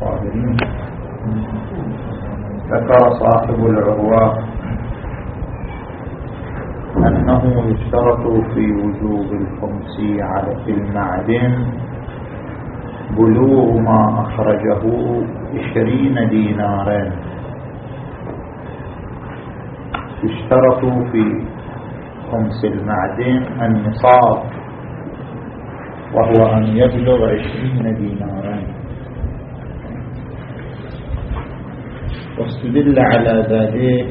الطاهرين ذكر صاحب العروة أنه يشترط في وجوب الخمس على المعدن بلوغ ما أخرجه عشرين دينارا. يشترط في خمس المعدن النصاب وهو أن يبلغ عشرين دينارا. واستدل على ذلك.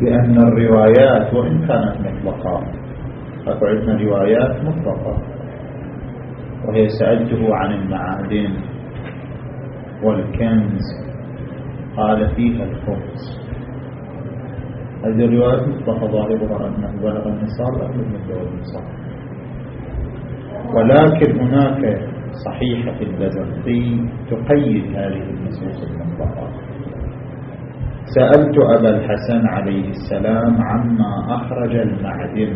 بأن الروايات وإن كانت مطلقة فعندنا روايات مطلقة. وهي سألته عن المعادن والكنز قال فيها الخبز. هذه الروايات مطلقة ظاهرها أنه بلغ النصاب أم لم يبلغ النصاب. ولكن هناك صحيحة البزرقي تقيد هذه النصوص المطلقة. سألت أبا الحسن عليه السلام عما أخرج المعدن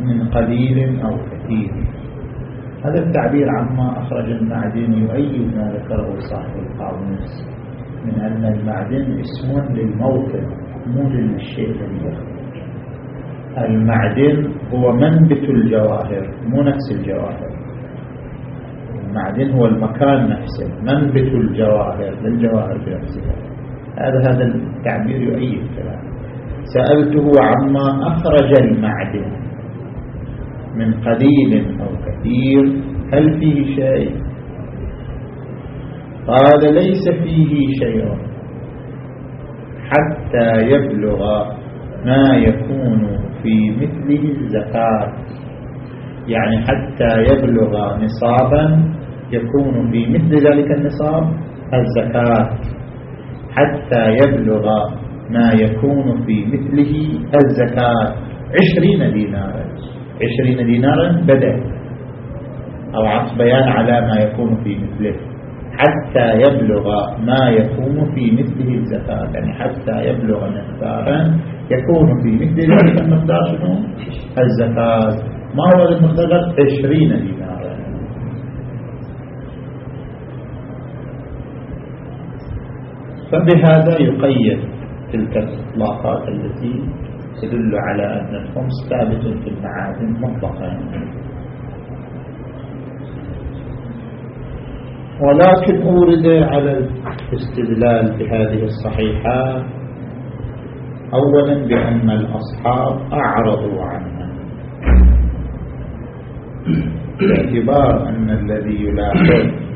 من قليل أو كثير. هذا التعبير عما أخرج المعدن يؤيد ما ذكره صاحب القاموس من أن المعدن اسم للموطن مو للشيء الذي المعدن هو منبت الجواهر مو نفس الجواهر. المعدن هو المكان نفسه منبت الجواهر للجواهر بنفسها. هذا هذا التعبير يؤيد كلام سألته عما أخرج المعدن من قليل أو كثير هل فيه شيء؟ قال ليس فيه شيء حتى يبلغ ما يكون في مثله الزكاة. يعني حتى يبلغ نصابا يكون في مثل ذلك النصاب الزكاة حتى يبلغ ما يكون في مثله الزكاة. عشرين دينارا عشرين دينارا بدأ أو عطف بيان على ما يكون في مثله حتى يبلغ ما يكون في مثله الزكاة. يعني حتى يبلغ مقدارا يكون في مثل ذلك المقدار شنو؟ الزكاة. ما هو المقدار؟ عشرين دينارا. فبهذا يقيد تلك الإطلاقات التي تدل على أن الخمس ثابت في المعادن مطلقا. ولكن أورد على الاستدلال بهذه الصحيحة أولا بأن الأصحاب أعرضوا عنها. باعتبار أن الذي يلاحظ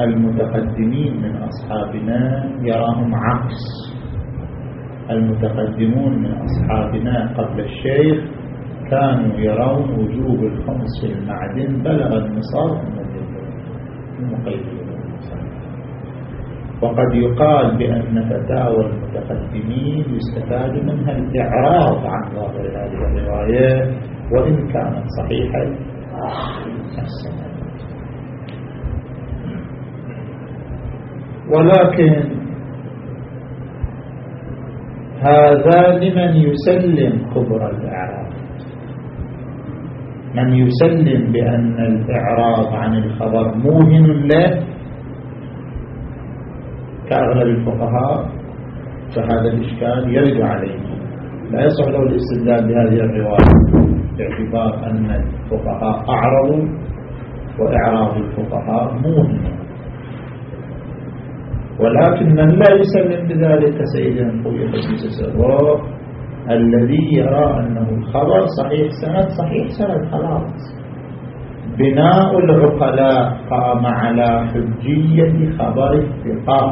المتقدمين من أصحابنا يراهم عكس. المتقدمون من أصحابنا قبل الشيخ كانوا يرون وجوب الخمس في المعدن بلغ النصاب وقد يقال بأن فتاوى المتقدمين يستفاد منها الإعراض عن ظاهر هذه الرواية وإن كانت صحيحة ولكن هذا لمن يسلم كبر الإعراض من يسلم بأن الإعراض عن الخبر موهن له كأغلب الفقهاء فهذا الإشكال يرد عليه. لا يصح له الاستدلال بهذه الرواية باعتبار أن الفقهاء أعرضوا وإعراض الفقهاء موهن. ولكن من لا يسلم بذلك خوي خسيس سره الذي يرى أنه الخبر صحيح سند صحيح سند خلاص. بناء العقلاء قام على حجية خبر الثقة.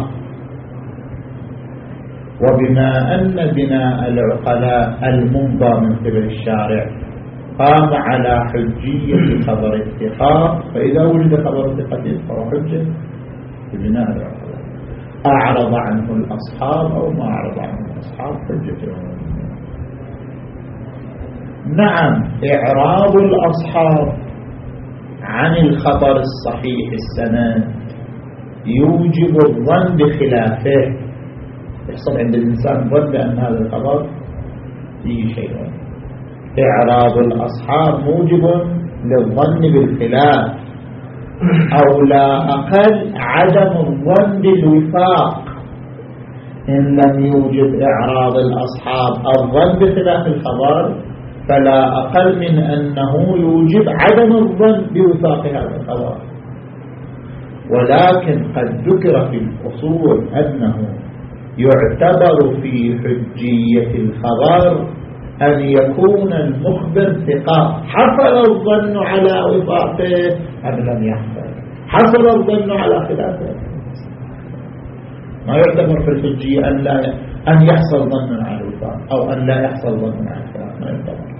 وبما أن بناء العقلاء المنضى من قبل الشارع قام على حجية خبر الثقة. فإذا وجد خبر الثقة فهو حجة ببناء العقلاء. أعرض عنه الأصحاب أو ما أعرض عنه الأصحاب حجتهم نعم إعراض الأصحاب عن الخبر الصحيح السند يوجب الظن بخلافه. يحصل عند الإنسان ظن بأن هذا الخبر فيه شيء. إعراض الأصحاب موجب للظن بالخلاف. أو لا أقل عدم الظن بالوفاق. إن لم يوجد إعراض الأصحاب الظن بخلاف الخبر فلا أقل من أنه يوجب عدم الظن بوفاق هذا الخبر. ولكن قد ذكر في الأصول أنه يعتبر في حجية الخبر أن يكون المخبر ثقة. حصل الظن على وفاقه أم لم يحصل؟ حصل الظن على خلافه. ما يعتبر في الحجية أن, لا أن يحصل ظن على الوفاق أو أن لا يحصل ظن على الخلاف. ما يعتبر.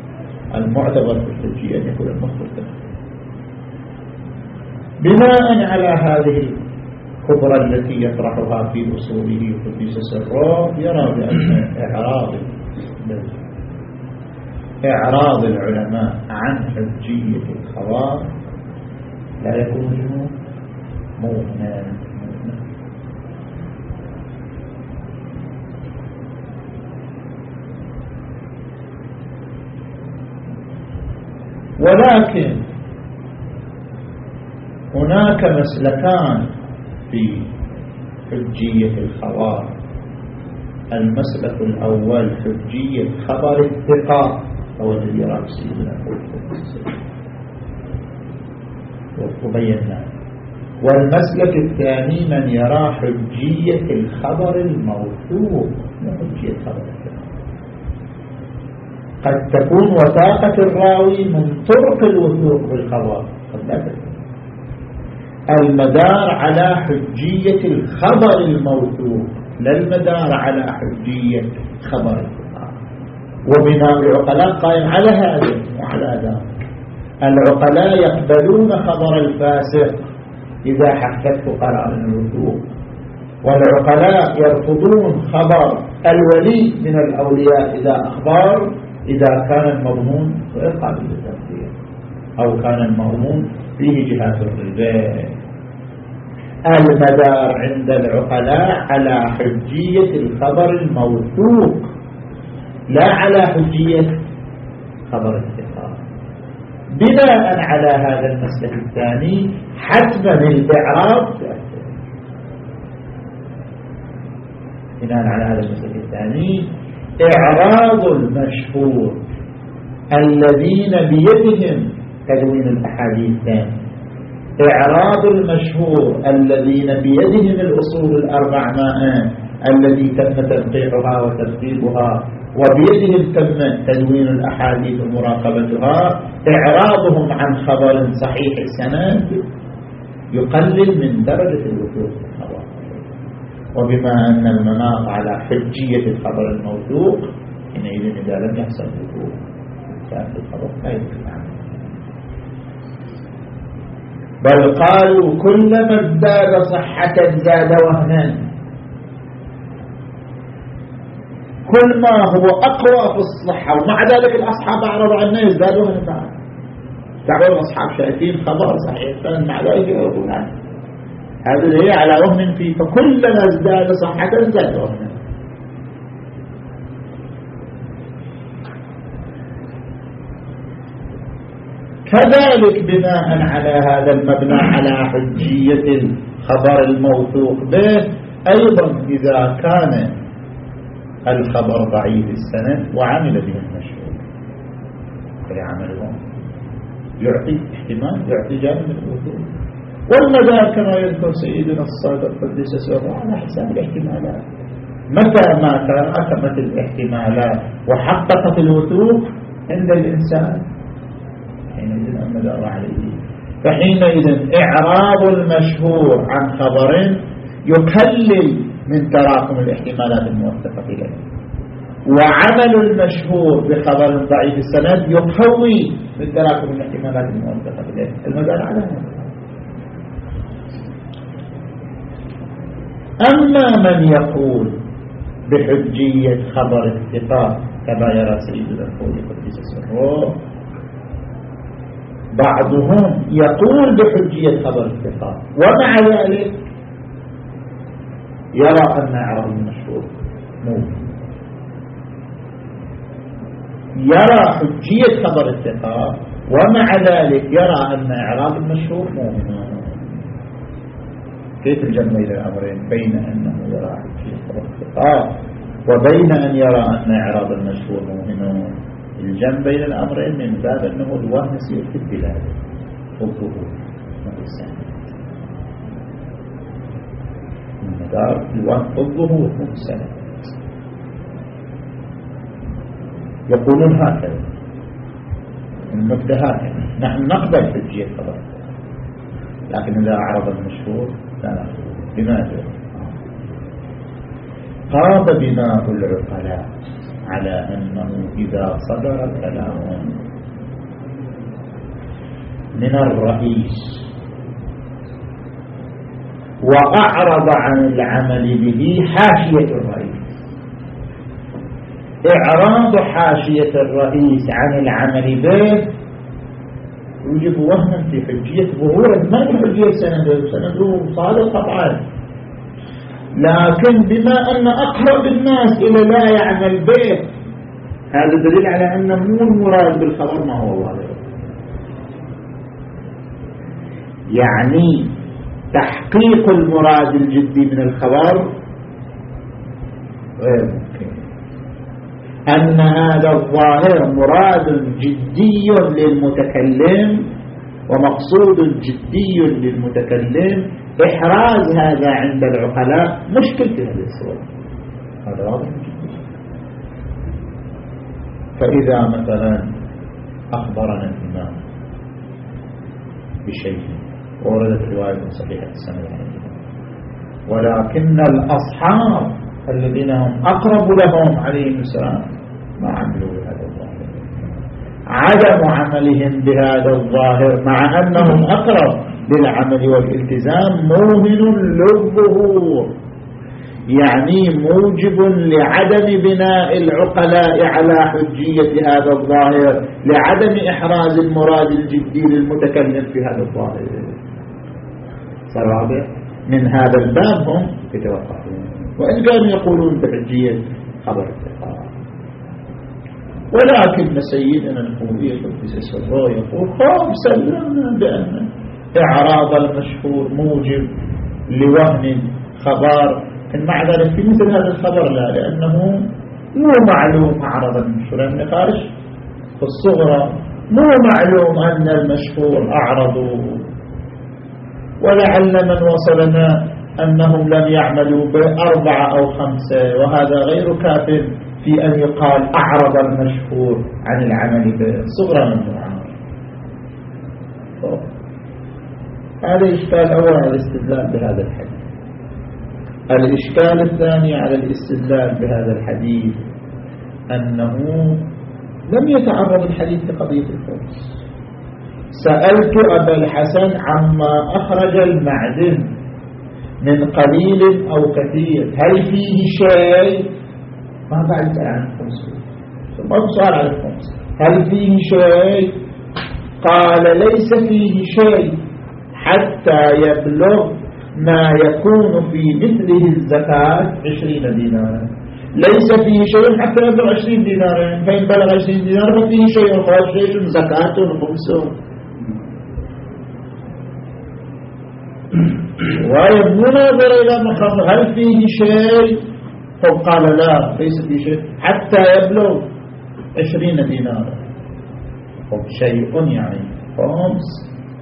المعتبر في الحجية أن يكون المخبر ثقة. بناء على هذه الكبرى التي يطرحها في أصوله قديس سره يرى بأن إعراض إعراض العلماء عن حجية الخبر لا يكون مؤمنا ولكن هناك مسلكان في حجية الخبر المسلك الأول حجية خبر الثقة. هو الذي يرى سيدنا وبينا. والمسلك الثاني من يرى حجية الخبر الموثوق. حجية خبر قد تكون وثاقة الراوي من طرق الوثوق بالخبر. المدار على حجية الخبر الموثوق. لا المدار على حجية خبر. وبناء العقلاء قائم على هذا وعلى ذلك العقلاء يقبلون خبر الفاسق إذا حكته قرائن الوثوق. والعقلاء يرفضون خبر الولي من الأولياء إذا أخبار إذا كان المضمون غير قابل للتفسير أو كان المضمون فيه جهات الربا. المدار عند العقلاء على حجية الخبر الموثوق. لا على حجية خبر الثقة بناء على هذا المسلك الثاني حتما الإعراب بناء على هذا المسلك الثاني إعراض المشهور الذين بيدهم تدوين الأحاديث. إعراض المشهور الذين بيدهم الأصول الأربع ماء الذي تم تنقيحها وترتيبها وبيدهم تم تدوين الأحاديث ومراقبتها إعراضهم عن خبر صحيح السند يقلل من درجة الوثوق الخبر. وبما أن المناط على حجية الخبر الموثوق حينئذ إذا لم يحصل وثوق كان الخبر لا يمكن بل قالوا كلما ازداد صحة زاد وهنا. كل ما هو أقوى في الصحة ومع ذلك الأصحاب أعرضوا عنه يزداد وهنا تعالوا الأصحاب شايفين خبر صحيح مع ذلك يقولون عنه. هذا هي على وهن فيه فكلما ازداد صحة زاد وهنا كذلك بناء على هذا المبنى على حجية الخبر الموثوق به أيضا إذا كان الخبر ضعيف السند وعمل به المشهور فيعمله يعطي احتمال يعطي جانب الوثوق والمدار كما يذكر سيدنا الصادق قدس سره على حساب الاحتمالات. متى ما تراكمت الاحتمالات وحققت الوثوق عند الإنسان؟ حينئذ المدار عليه. فحينئذ إعراض المشهور عن خبر يقلل من تراكم الاحتمالات الموثقة إليه. وعمل المشهور بخبر ضعيف السند يقوي من تراكم الاحتمالات الموثقة إليه. المدار على هذا. أما من يقول بحجية خبر الثقة كما يرى سيدنا الخولي قدس سره بعضهم يقول بحجية خبر الثقة. ومع ذلك يرى أن إعراب المشهور موجود يرى حجية خبر الثقة ومع ذلك يرى أن إعراض المشهور مؤمن كيف الجمع بين الأمرين بين أنه يرى حجية خبر الثقة وبين أن يرى أن إعراض المشهور مؤمن الجمع بين الأمرين من باب أنه الوهم في البلاد والظهور من مدار الوهم والظهور والسند يقولون هكذا. النكتة هكذا. نحن نقبل حجية خبر لكن إذا أعرض المشهور لا نأخذه لماذا؟ قام بناء العقلاء على أنه إذا صدر كلام من الرئيس وأعرض عن العمل به حاشية الرئيس. إعراض حاشية الرئيس عن العمل به يوجب وهما في حجية ظهوره ما في حجية سنده؟ سنده صادق طبعا. لكن بما أن أقرب الناس إلى لا يعمل به هذا دليل على أن مو المراد بالخبر ما هو واضح. يعني تحقيق المراد الجدي من الخبر غير ممكن أن هذا الظاهر مراد جدي للمتكلم ومقصود جدي للمتكلم. إحراز هذا عند العقلاء مشكل في هذه الصورة. هذا واضح. فإذا مثلا أخبرنا الإمام بشيء وردت رواية صحيحة السنة ولكن الأصحاب الذين هم أقرب لهم عليهم السلام ما عملوا بهذا الظاهر. عدم عملهم بهذا الظاهر مع أنهم أقرب للعمل والالتزام موهن للظهور يعني موجب لعدم بناء العقلاء على حجية هذا الظاهر لعدم إحراز المراد الجدي للمتكلم في هذا الظاهر. صار من هذا الباب هم يتوقفون. وإن كانوا يقولون بحجية خبر الثقة ولكن سيدنا الحوبية قدس سره يقول خام سلمنا بأن إعراض المشهور موجب لوهن خبر. مع ذلك في مثل هذا الخبر لا لأنه مو معلوم أعرض المشهور. خارج في الصغرى مو معلوم أن المشهور أعرضوا ولعل من وصلنا أنهم لم يعملوا بأربعة أو خمسة وهذا غير كاف في أن يقال أعرض المشهور عن العمل بصغرى من المعامل. هذا إشكال أول على الاستدلال بهذا الحديث. الإشكال الثاني على الاستدلال بهذا الحديث أنه لم يتعرض الحديث لقضية الفرس سألت أبا الحسن عما أخرج المعدن من قليل أو كثير. هل فيه شيء؟ ما بعد عن الخمس ثم سؤال عن الخمس. هل فيه شيء؟ قال ليس فيه شيء حتى يبلغ ما يكون في مثله الزكاة عشرين دينارا. ليس فيه شيء حتى يبلغ عشرين دينارا. فإن بلغ عشرين دينارا ففيه شيء. خاص شيء زكاة خمس ويبنو ناظر إلى مخاطر هل فيه شيء؟ طب قال لا ليس فيه شيء. حتى يبلغ عشرين دينارا طب شيء يعني خمس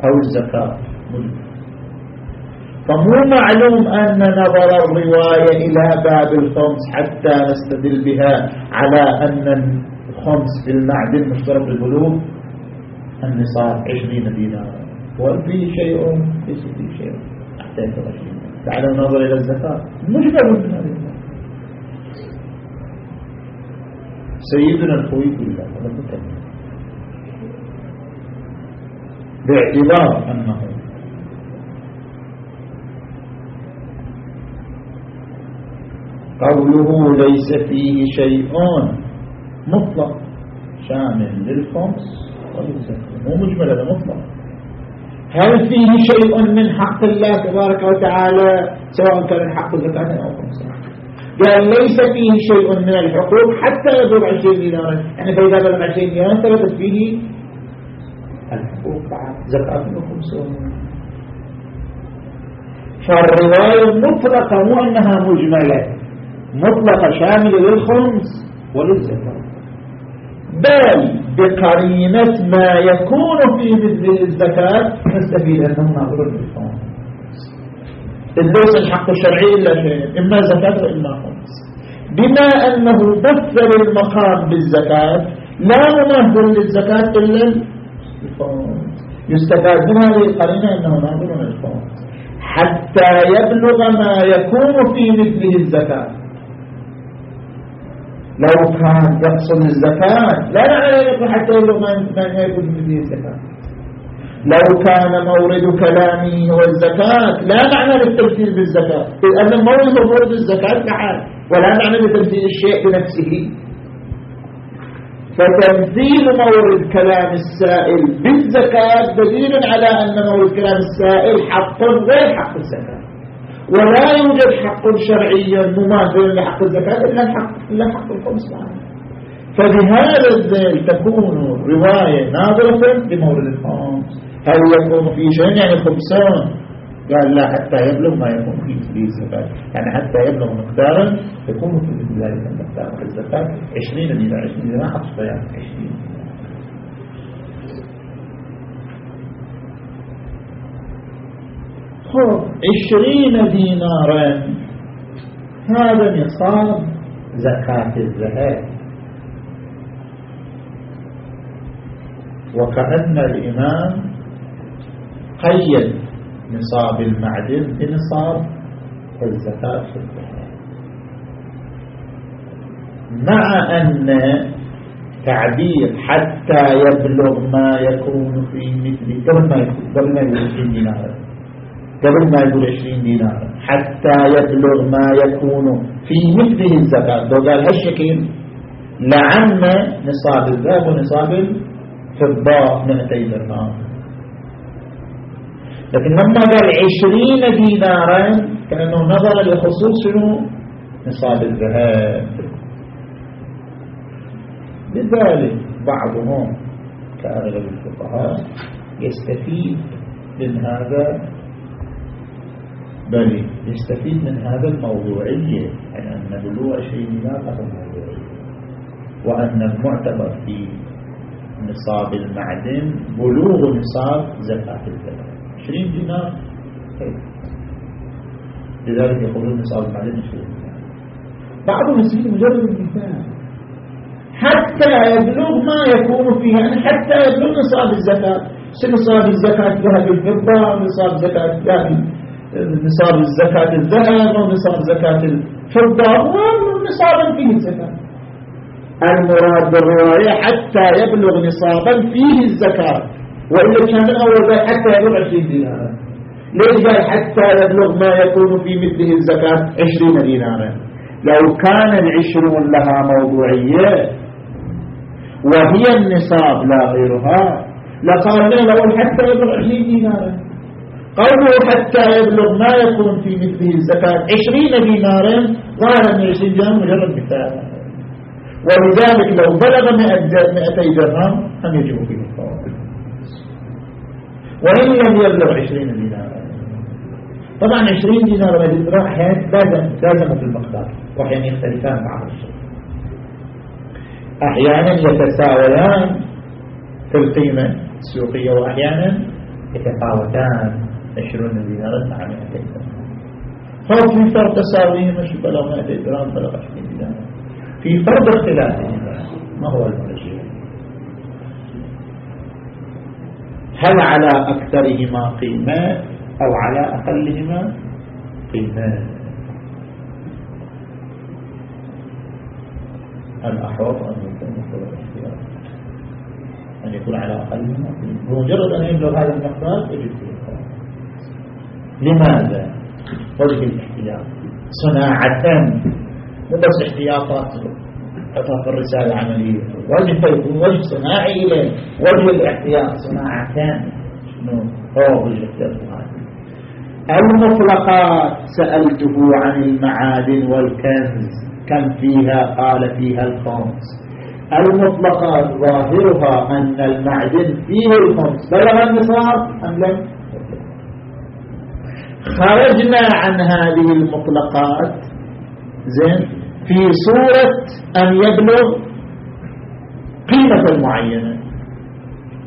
أو الزكاة فمو معلوم أن نظر الرواية إلى باب الخمس حتى نستدل بها على أن الخمس في المعدن مشترك بالبلوغ. النصاب عشرين دينارا وهل فيه شيء ليس فيه شيء. تعالى ننظر إلى الزكاة. مجبر من هذه سيدنا الخوي بالله باعتبار أنه قوله ليس فيه شيء مطلق شامل للخمس وللزكاة. مو مجمل هذا مطلق. هل فيه شيء من حق الله تبارك وتعالى؟ سواء كان حق الزكاة أو خمسة. قال ليس فيه شيء من الحقوق حتى يبلغ 20 دينارا. يعني فإذا بلغ 20 دينارا ثبتت فيه الحقوق بعد. زكاة الخمسون فالرواية المطلقة مو أنها مجملة. مطلقة شاملة للخمس وللزكاة. بل بقرينة ما يكون في مثل الزكاة نستفيد أنه ناظر الإسلام ليس الحق الشرعي إلا شيء إما زكاة وإما خمس. بما أنه مثل المقام بالزكاة لا ممثل للزكاة إلا الخمس يستفاد من هذه القرينة أنه ناظر الخمس حتى يبلغ ما يكون في مثله الزكاة. لو كان يقصد الزكاة لا يعني حتى يبلغ ما يكون مثله الزكاة. لو كان مورد كلامي هو الزكاة لا معنى للتمثيل بالزكاة. لأن المورد هو مورد الزكاة كحال ولا معنى لتمثيل الشيء بنفسه. فتمثيل مورد كلام السائل بالزكاة دليل على أن مورد كلام السائل حق غير حق الزكاة. ولا يوجد حق شرعي مماثل لحق الزكاة إلا الحق, إلا حق الخمس فبهذا الذيل تكون رواية ناظرة بمورد الخمس. هل يكون في شيء يعني خمسان قال لا حتى يبلغ ما يكون فيه في الزكاة. يعني حتى يبلغ مقدارا يكون في ذلك المقدار في الزكاة 20 دينار 20 دينار ما حط يعني 20 20 دينارا. هذا نصاب زكاة الذهب. وكأن الإمام قيد نصاب المعدن بنصاب الزكاة في الذهب. مع أن تعبير حتى يبلغ ما يكون في مثل قبل ما يكون قبل ما يقول 20 دينارا. قبل ما يقول 20 دينارا حتى يبلغ ما يكون في مثله الزكاة. لو قال هالشكل لعم نصاب الذهب ونصاب الفضة 200 درهم. لكن لما قال عشرين دينارا كأنه نظر لخصوص شنو؟ نصاب الذهب. لذلك بعضهم كأغلب الفقهاء يستفيد من هذا بل يستفيد من هذا الموضوعية يعني أن بلوغ عشرين دينار له موضوعية وأن المعتبر في نصاب المعدن بلوغ نصاب زكاة الذهب 20 دينار؟ لذلك يقولون نسأل المعلم 20 دينار. بعض المسلمين مجرد المثال حتى يبلغ ما يكون فيه يعني حتى يبلغ نصاب الزكاة. نصاب الزكاة؟ ذهب الفضة نصاب زكاة الذهب. نصاب الزكاة الذهب أو نصاب زكاة الفضة. ونصابا فيه الزكاة. المراد بالرواية حتى يبلغ نصابا فيه الزكاة. وإلا كان أول حتى يبلغ 20 دينارا. ليش قال حتى يبلغ ما يكون في مثله الزكاة؟ 20 دينارا. لو كان العشرون لها موضوعية وهي النصاب لا غيرها لقال لنا لو حتى يبلغ 20 دينارا. قوله حتى يبلغ ما يكون في مثله الزكاة 20 دينارا ظاهر أن 20 دينار مجرد مثال ولذلك لو بلغ 200 درهم هم يجب فيه الفوائد وإن لم يبلغ عشرين دينارا. طبعا عشرين دينار والدراع أحيانا لازم لازم في المقدار. وأحيانا يختلفان بعض الشيء. أحيانا يتساويان في القيمة السوقية وأحيانا يتفاوتان. عشرون دينارا مع 200 درهم فهو في فرق تساويهما شو بلغ 200 درهم بلغ 20 دينار. في فرق اختلافهما ما هو المرجع هل على أكثرهما قيمة أو على أقلهما قيمة؟ الأحوط أن يكون مقتضى الاختيار أن يكون على أقلهما قيمة. بمجرد أن يبلغ هذا المقدار يجب لماذا؟ وجه الاحتياط. صناعة مو بس احتياطات في الرسالة العملية وجه يكون وجه صناعي إليه وجه الاحتياط. صناعتان. شنو؟ هو وجه الاحتياط. المطلقات سألته عن المعادن والكنز. كم فيها؟ قال فيها الخمس. المطلقات ظاهرها أن المعدن فيه الخمس. بلغ النصاب أم لم خرجنا عن هذه المطلقات. زين. في صورة أن يبلغ قيمة معينة.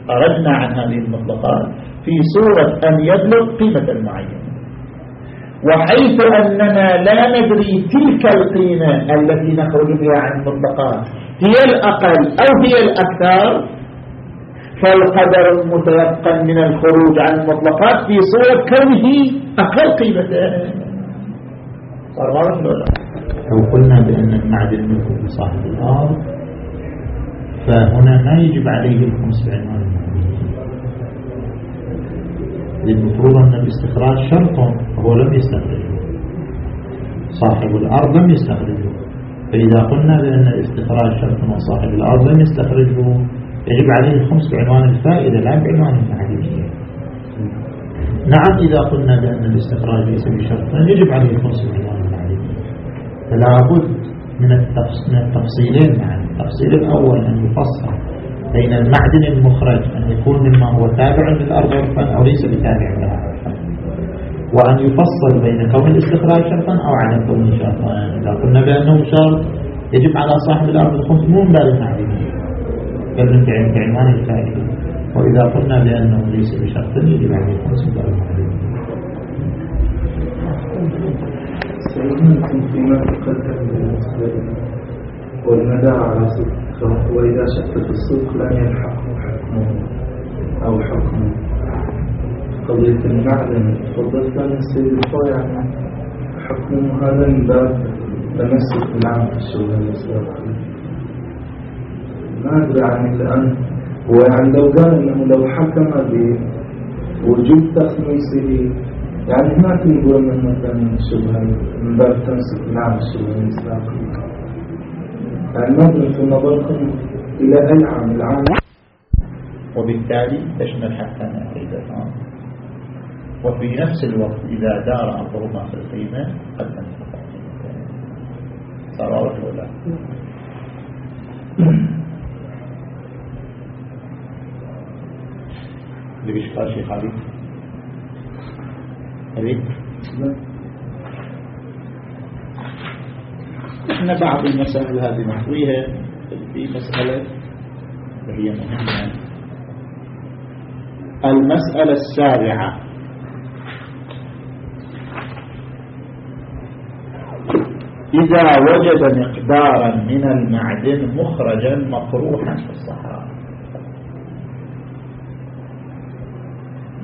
خرجنا عن هذه المطلقات. في صورة أن يبلغ قيمة معينة. وحيث أننا لا ندري تلك القيمة التي نخرج بها عن المطلقات. هي الأقل أو هي الأكثر؟ فالقدر المتيقن من الخروج عن المطلقات في صورة كونه أقل قيمة. لو قلنا بأن المعدن منه صاحب الأرض فهنا ما يجب عليه الخمس بعنوان المفروض أن الاستخراج شرط وهو لم يستخرجه. صاحب الأرض لم يستخرجه. فإذا قلنا بأن الاستخراج شرط وصاحب الأرض لم يستخرجه يجب عليه الخمس بعنوان الفائدة لا بعنوان المعادنية نعم إذا قلنا بأن الاستخراج ليس بشرط يجب عليه الخمس بعنوان المعادنية فلا بد من التفصيلين معا التفصيل الأول أن يفصل بين المعدن المخرج أن يكون مما هو تابع للأرض عرفا أو ليس بتابع لها. وأن يفصل بين كون الاستخراج شرطا أو عدم كونه شرطا. إذا قلنا بأنه شرط يجب على صاحب الأرض الخمس مو من باب المعدنية بل بعنوان الفائدة. وإذا قلنا بأنه ليس بشرط يجب عليه الخمس المعدنية سيدنا فيما تقدم والندى على صدق وإذا شك في الصدق لم يلحقه حكمه أو حكمه. قضية المعدن. تفضلت من السيد يعني حكمه هذا من باب تمسك بالعام في الشغل. الإسلام ما أدري عن الآن. هو يعني لو قال أنه لو حكم بوجود تخميسه يعني ما تنقول من مثلا الشبهة من باب تمسك بالعام في الشغل الإسلام النظر في نظركم إلى أي عام. العام وبالتالي تشمل حتى أيضا وفي نفس الوقت إذا دار أمرهما في القيمة قد تنتقل صار واضح ولا اللي بيشكال شيء خالد أبيك إحنا بعض المسائل هذه نحويها في مسألة وهي مهمة. المسألة السابعة. إذا وجد مقدارا من المعدن مخرجا مطروحا في الصحراء.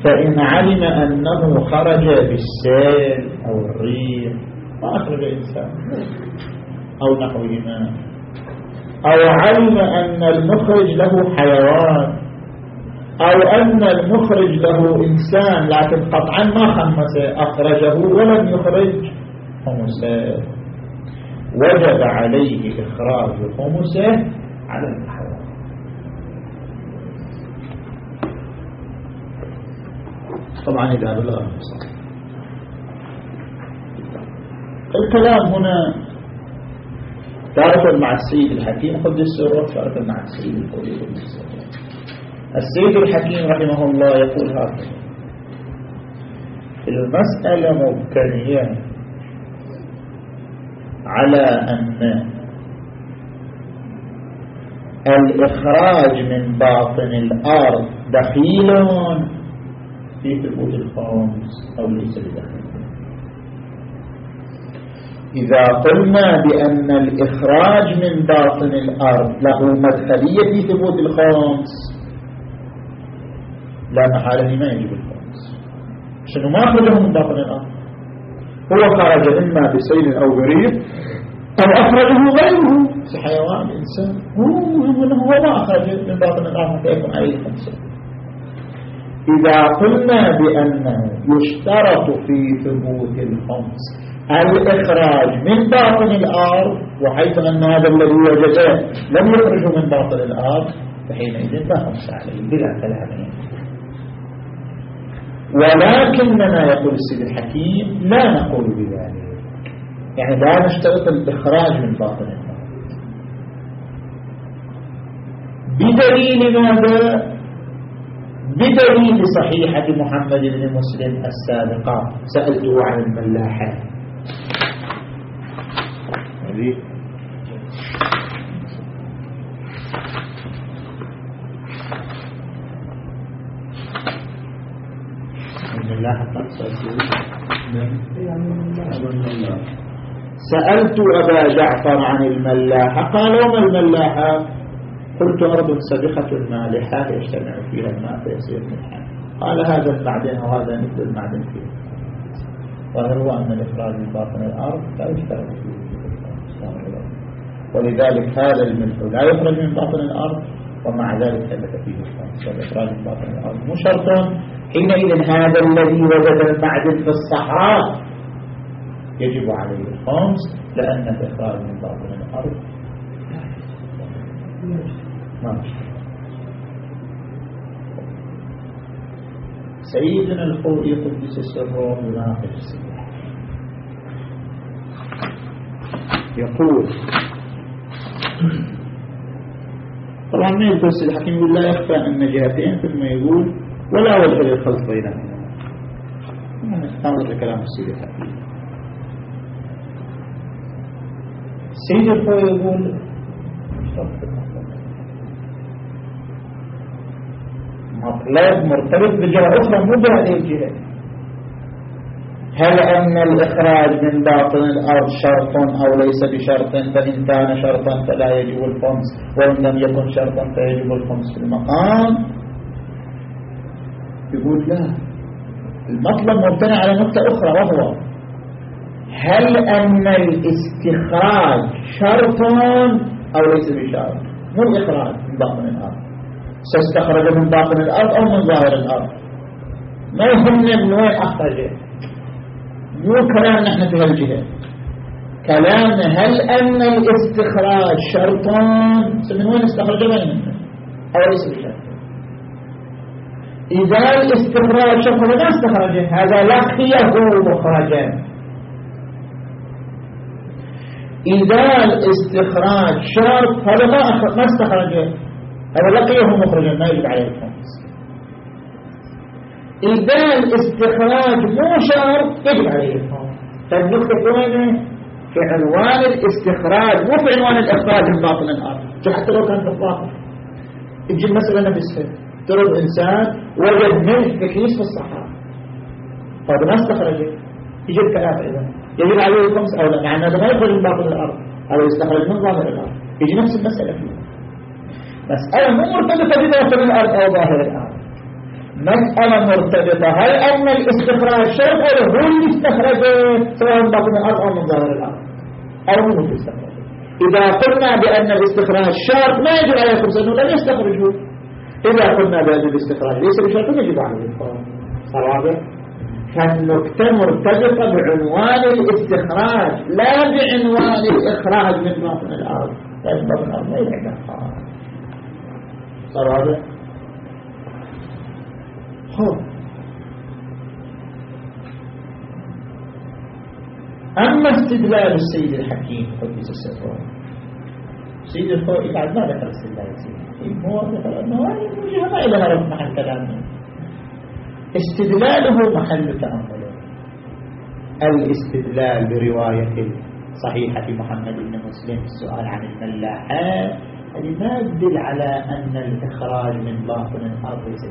فإن علم أنه خرج بالسيل أو الريح ما أخرج إنسان أو نحوهما أو علم أن المخرج له حيوان. أو أن المخرج له إنسان لكن قطعا ما خمسه أخرجه ولم يخرج خمسه وجب عليه إخراج خمسه على الحيوان. طبعا إذا بلغ المصاب الكلام هنا تارة مع السيد الحكيم قد السر تارة مع السيد القدير السيد الحكيم رحمه الله يقول هكذا المسألة مبتنية على أن الإخراج من باطن الأرض دخيل في ثبوت الخامس أو ليس بدخيل إذا قلنا بأن الإخراج من باطن الأرض له مدخلية في ثبوت الخمس لا محالة ما يجب الخمس شنو ما أخرجه من باطن الأرض؟ هو خرج إما بسيل أو بريد أو أخرجه غيره؟ حيوان إنسان هو هو ما أخرج من باطن الأرض حتى يكون عليه خمسة. إذا قلنا بأنه يشترط في ثبوت الخمس الإخراج من باطن الأرض وحيث أن هذا الذي وجده لم يخرجه من باطن الأرض فحينئذ لا خمس عليه بلا كلام. ولكننا يقول السيد الحكيم لا نقول بذلك. يعني لا نشترط الإخراج من باطن الأرض. بدليل ماذا؟ بدليل صحيحة محمد بن مسلم السابقة سألته عن الملاحة. الملاحة سألت أبا جعفر عن الملاحة. قال وما الملاحة؟ قلت أرض سبخة مالحة يجتمع فيها الماء فيصير ملحا. قال هذا المعدن وهذا مثل المعدن فيه. وهو أن الإخراج من باطن الأرض لا يشترك فيه. ولذلك هذا الملح لا يخرج من باطن الأرض ومع ذلك ثبت فيه والإخراج من باطن الأرض. مو شرط. حينئذ هذا الذي وجد المعدن في الصحراء يجب عليه الخمس لأن الإخراج من باطن الأرض. سيدنا الخوئي قدس سره يناقش السلاح يقول طبعا ما السيد الحكيم لا يخفى أن جهتين ثم يقول ولا وجه للخلط بينهما. نستمر لكلام السيد الحكيم. السيد الخوئي يقول مطلب مرتبط بجهة أخرى مو بهذه الجهة. هل أن الإخراج من باطن الأرض شرط أو ليس بشرط؟ فإن كان شرطا فلا يجب الخمس وإن لم يكن شرطا فيجب الخمس في المقام. يقول لا المطلب مبتنى على نقطة أخرى وهو هل أن الاستخراج شرط أو ليس بشرط؟ مو الإخراج من باطن الأرض. سيستخرج من باطن الأرض أو من ظاهر الأرض. ما يهمنا من وين أخرجه. مو كلام نحن في هالجهة. كلام هل أن الاستخراج شرطان؟ من وين استخرج بيننا أو ليس إذا الاستخراج شرط ما استخرجه. هذا لقيه مخرجا إذا الاستخراج شرط هذا ما استخرجه. هذا لقيه مخرجا ما يجب عليه الخمس إذا الاستخراج مو شرط يجب عليه الخمس فالنقطة وين في عنوان الاستخراج مو في عنوان الإخراج من باطن الأرض حتى لو كان في الباطن. تجي المسألة نفسها ترد إنسان وجد ملح في كيس في الصحراء. هذا ما استخرجه؟ يجي الكلام إذا يجب عليه الخمس أو لا مع أنه ما يخرج من باطن الأرض. هذا يستخرج من ظاهر الأرض. يجي نفس المسألة فيه. مسألة مو مرتبطة بداخل الأرض أو ظاهر الأرض مسألة مرتبطة؟ هل أن الاستخراج شرط هو اللي استخرجه؟ سواء باطن الأرض أو من ظاهر الأرض أو هو اللي استخرجه إذا قلنا بأن الاستخراج شرط ما يجب عليه خمسة أنه لن يستخرجه إذا قلنا بأن الاستخراج ليس بشرط يجب عليه واضح؟ فالنكتة مرتبطة بعنوان الاستخراج لا بعنوان الإخراج من باطن الأرض. لأن باطن الأرض ما يلعب صار واضح أما استدلال السيد الحكيم قدس سره سيد الخوئي بعد ما ذكر استدلال السيد الحكيم. هو ذكر أنه ما إلى هرب محل كلامه. استدلاله محل تأمله. الاستدلال برواية صحيحة محمد بن مسلم السؤال عن الملاحات هذه ما تدل على أن الإخراج من باطن الأرض ليس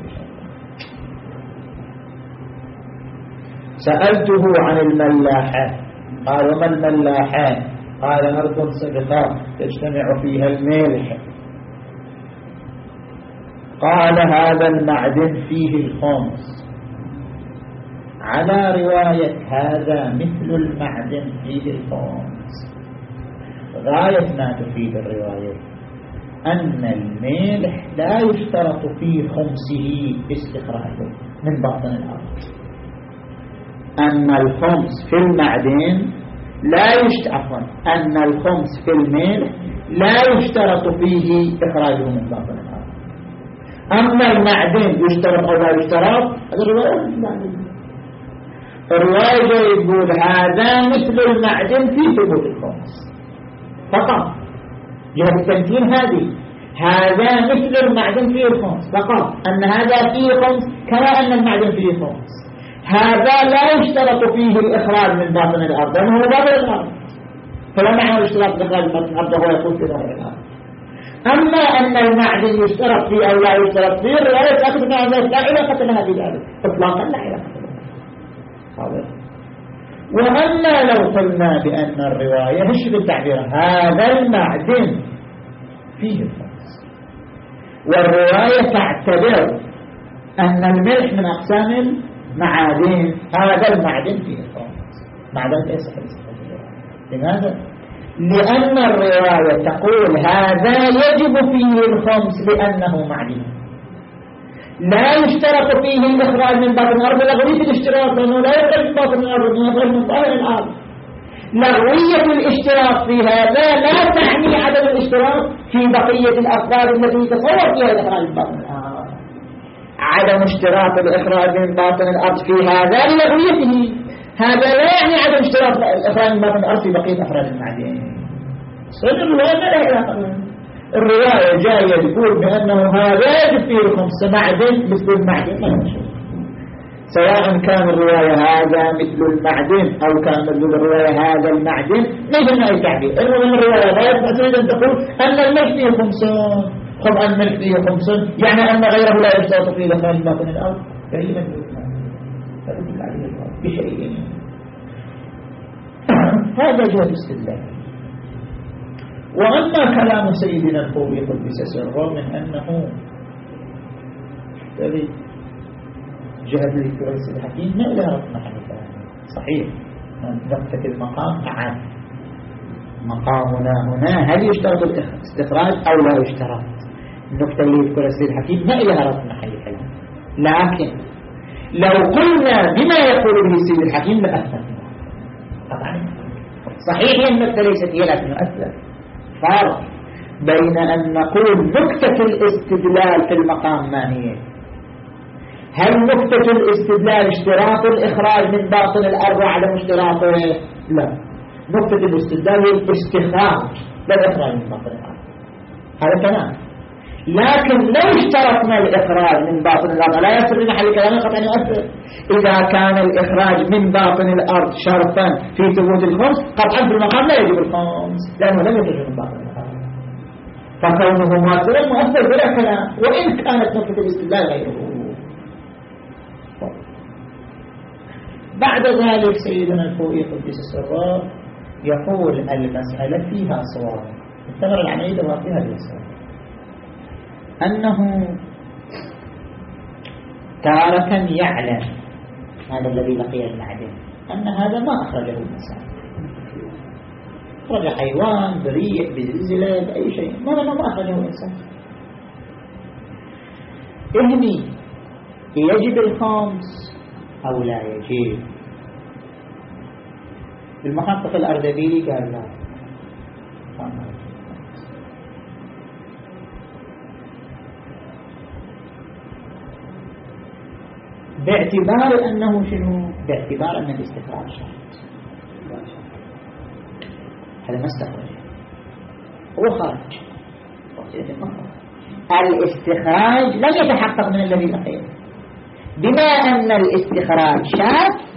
سألته عن الملاحة قال وما الملاحة قال أرض صدقاء تجتمع فيها الملح. قال هذا المعدن فيه الخمس. على رواية هذا مثل المعدن فيه الخمس. غاية ما تفيد الرواية. أن الملح لا يشترط في خمسه استخراجه من باطن الأرض. أن الخمس في المعدن لا يشترط أن الخمس في الملح لا يشترط فيه إخراجه من باطن الأرض. أما المعدن يشترط أو لا يشترط هذا الرواية الرواية يقول هذا مثل المعدن في ثبوت الخمس. فقط. جهة التمثيل هذه. هذا مثل المعدن فيه الخمس فقط أن هذا فيه خمس كما أن المعدن فيه خمس هذا لا يشترط فيه الإخراج من باطن الأرض لأنه هو باطن الأرض. فلا معنى الاشتراط الإخراج من باطن الأرض هو يقول في ظاهر الأرض أما أن المعدن يشترط فيه أو لا يشترط فيه الرواية تأخذ ذلك لا علاقة لها بذلك إطلاقا لا علاقة لها. وأما لو قلنا بأن الرواية هش بالتعبير هذا المعدن فيه الخمس والرواية تعتبر أن الملح من أقسام المعادن هذا المعدن فيه الخمس معدن ليس لماذا؟ لأن الرواية تقول هذا يجب فيه الخمس لأنه معدن. لا يشترط فيه الإخراج من باطن الأرض لغوية الاشتراط لأنه لا يخرج من باطن الأرض يخرج من ظاهر الأرض. لغوية الاشتراط في هذا لا تعني عدم الاشتراط في بقية الأفضال التي يتصور فيها الإخراج من باطن الأرض. عدم اشتراط الإخراج من باطن الأرض في هذا لغويته هذا لا يعني عدم اشتراط الإخراج من باطن الأرض في بقية أفراد المعدن صدر الرواية لا علاقة الرواية جاية تقول بأنه هذا الخمس معدن مثل المعدن سواء كان الرواية هذا مثل المعدن أو كان مثل الرواية هذا المعدن ما يهم أي تعبير. المهم الرواية لا يستطيع أن تقول أن الملك فيه خمسون. خب أن الملك فيه خمسون؟ يعني أن غيره لا يشترط فيه دخل باطن الأرض كريما بشيء. هذا جهة استدلال وأما كلام سيدنا الخوي قدس سره من أنه جهد الكريس الحكيم ما إلى ربنا حنيفة صحيح. نقطة المقام أعاد مقامنا هنا هل يشترط الاستخراج أو لا يشترط؟ النقطة اللي السيد الحكيم ما إلى ربنا حنيفة لكن لو قلنا بما يقول به السيد الحكيم لأثبتنا. طبعا. صحيح النقطة ليست هي لكن أثبت فرق بين أن نقول نكتة الاستدلال في المقام ما هي؟ هل نكتة الاستدلال اشتراط الإخراج من باطن الأرض على اشتراطه؟ لا. نكتة الاستدلال هي الاستخراج لا الإخراج من باطن الأرض. هذا كلام لكن لو اشترطنا الإخراج من باطن الأرض لا يصل لمحل كلام قطعا يؤثر. إذا كان الإخراج من باطن الأرض شرطا في ثبوت الخمس قطعا في المقام لا يجب الخمس لأنه لم يخرج من باطن الأرض. فكونه مؤثرا مؤثر بلا كلام وإن كانت نقطة الاستدلال غيره. بعد ذلك سيدنا الفوئي قدس السرار يقول المسألة فيها صواب. الثمرة العملية فيها اليسار أنه تارة يعلم هذا الذي لقي المعدن أن هذا ما أخرجه الإنسان. أخرج حيوان بريء بزلزلة بأي شيء. ما ما أخرجه الإنسان. إهمي يجب الخامس أو لا يجب المحقق الأردبيلي قال لا. باعتبار أنه شنو؟ باعتبار أن الاستخراج شرط هذا ما استخرج هو خارج. الاستخراج لم يتحقق من الذي لقيه بما أن الاستخراج شرط